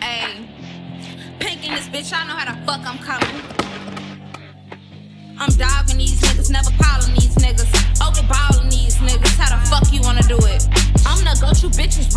Ayy. Pink in this bitch, I know how the fuck I'm coming. I'm dogging these niggas, never calling these niggas. Overballing these niggas, how the fuck you wanna do it? I'm the go-to bitch with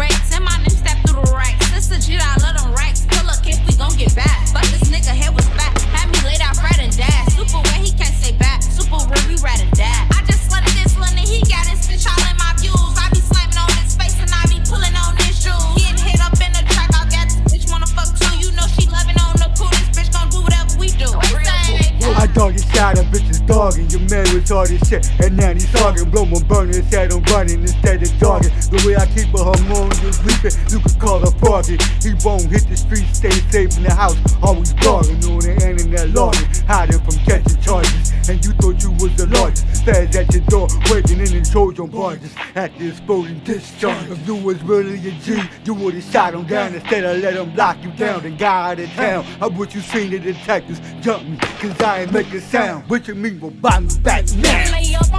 dog your shot, a bitch is dogging. Your man was all this shit, and now he's talking. Blow my burner, his head, I'm running instead of jogging. The way I keep her harmonious sleeping, you could call her froggy. He won't hit the streets, stay safe in the house. Always blogging on the internet, logging, hiding from catching charges. And you was the largest. Feds at your door, waiting in the Trojan barges. After exploding discharge. If you was really a G, you would've shot him down instead of let him lock you down and got out of town. I wish you seen the detectives jump me, cause I ain't make a sound. What you mean, well, buy me back now?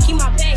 Keep my back.